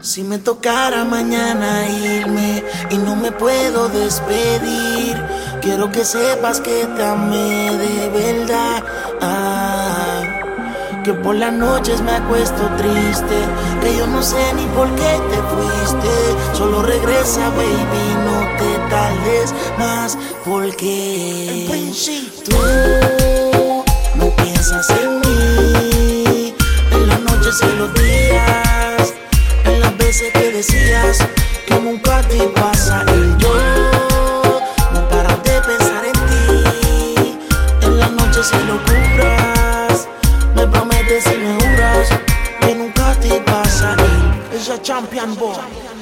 Si me tocara mañana irme y no me puedo despedir, quiero que sepas que te amé de verdad. Ah, que por las noches me acuesto triste, que yo no sé ni por qué te fuiste. Solo regresa, baby, no te tardes más, porque tú decías que nunca te pasa y yo no paras de pensar en ti. En las noches y locuras, me prometes y me juras que nunca te pasa y esa champion boy.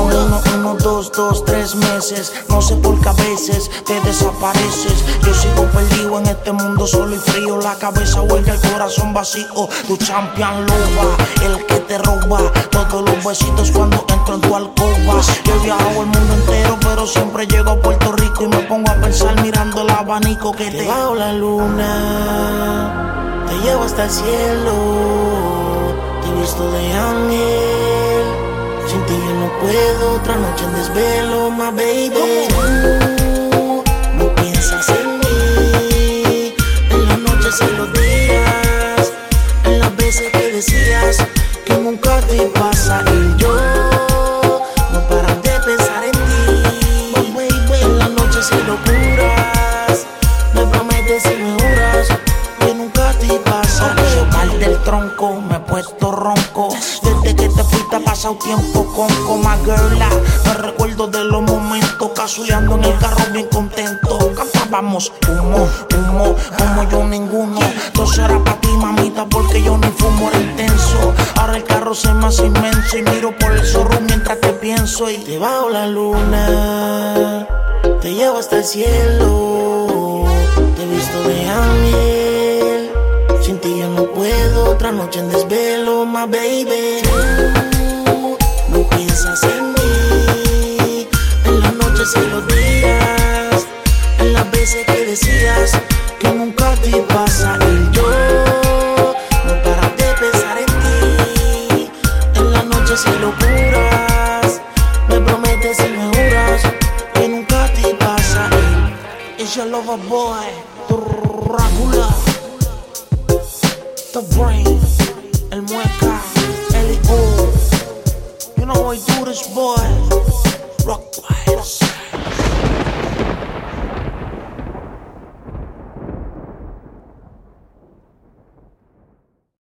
Uno, uno, dos, dos, tres meses. No sé por qué a veces te desapareces. Yo sigo perdido en este mundo solo y frío. La cabeza huelga, el corazón vacío. Tu champion loba, el que te roba. Todos los besitos cuando entro en tu alcoba. Yo he viajado el mundo entero, pero siempre llego a Puerto Rico y me pongo a pensar mirando el abanico que te bajo la luna. Te llevo hasta el cielo. Te he visto de ángel. Sin ti no puedo, otra noche en desvelo, my baby. Puesto ronco. Desde que te fuiste ha pasado tiempo con coma girla. Me recuerdo de los momentos casuleando en el carro bien contento. Cantábamos humo, humo, como yo ninguno. Dos horas para ti, mamita, porque yo ni fumo, era intenso. Ahora el carro se me hace inmenso y miro por el zorro mientras te pienso. Y te bajo la luna, te llevo hasta el cielo. Te he visto de ángel. Sin ti yo no puedo, otra noche en desvelo, my baby. Tú no piensas en mí, en las noches y los días, en las veces que decías que nunca te pasa y yo no paras de pensar en ti, en las noches y locuras, me prometes y me juras que nunca te pasa. It's your lover boy, Dracula. The brain, el mueca, el ghoul. You know I do this, boy. Rock by